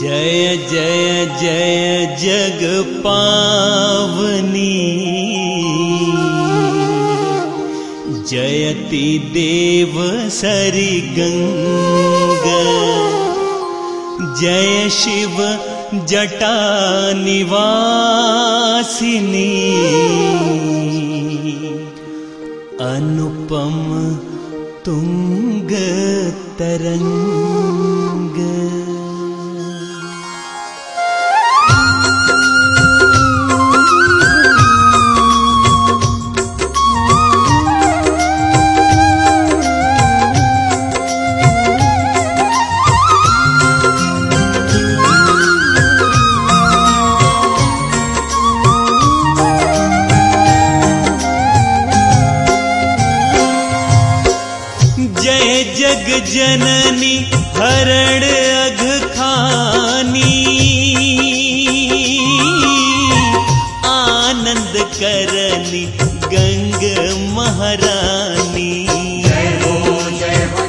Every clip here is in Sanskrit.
जय जय जय जग पावनी। जयति देव सरि गङ्ग। जय शिव जटा निवासिनी। अनुपम तुङ्ग तरङ्ग जननी हरण अघ खानी। आनंद करनी गंग महारानी। जय हो जय हो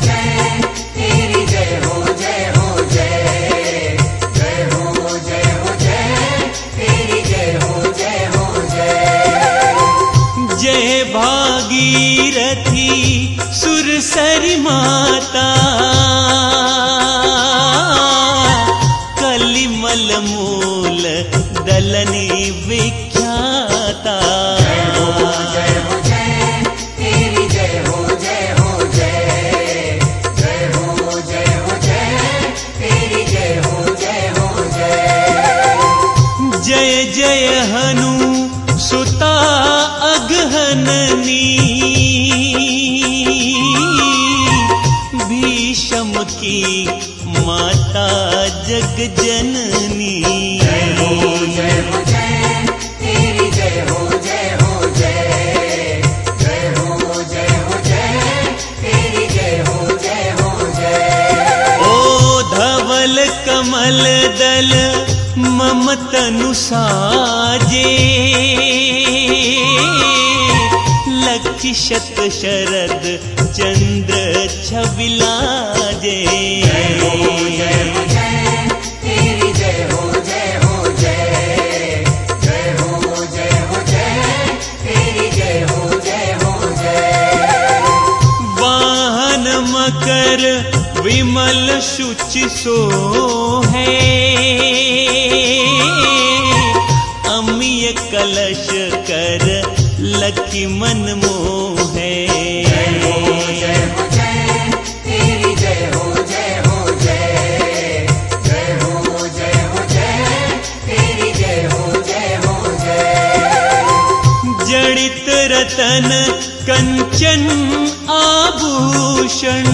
मूल दलनी विख्याता माता जग जननी। जय हो जय हो जय तेरी जय हो जय हो जय जय हो जय हो जय तेरी जय हो जय हो जय ओ धवल कमल दल ममतनु साजे। लक्ष शत शरद चंद्र छबिलाजे जय हो जय हो जय तेरी जय हो जय हो जय जय हो जय हो जय तेरी जय हो जय हो जय वाहन मकर विमल शुचि सो है अमीय कलश कर लकी मन मोह। हो जड़ित रतन कंचन आभूषण।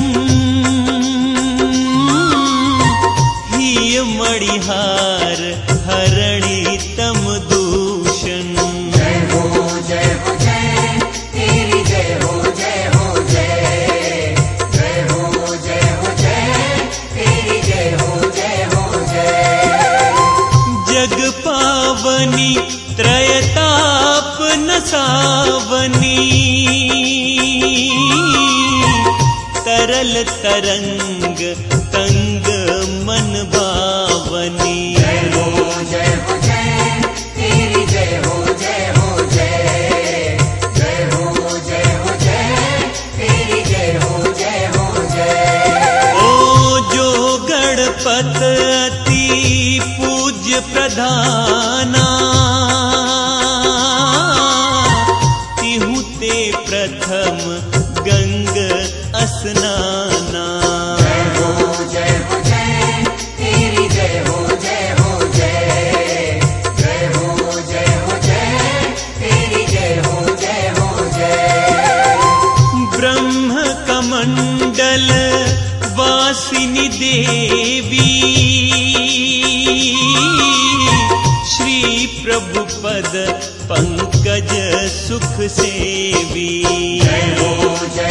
ही मणिहार हरणी तम दूषण। जय हो जय हो जय। तेरी जय हो जय हो जय। जय हो जय हो जय। तेरी जय हो जय हो जय। जग पावनी त्रयताप नसावनी तरल तरंग तंग मन भावनी। जय हो जय हो जय। तेरी जय हो जय हो जय। जय हो जय हो जय। तेरी जय हो जय हो जय। ओ जो गणपत अति पूज्य प्रधाना कमंडल वासिनी देवी। श्री प्रभु पद पंकज सुख सेवी। जय हो जय हो जय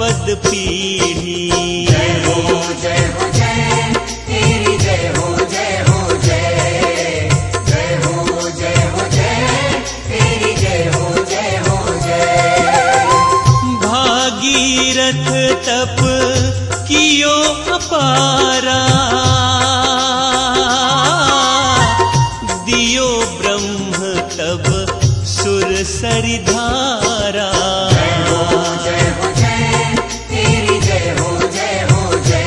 पद पीढ़ी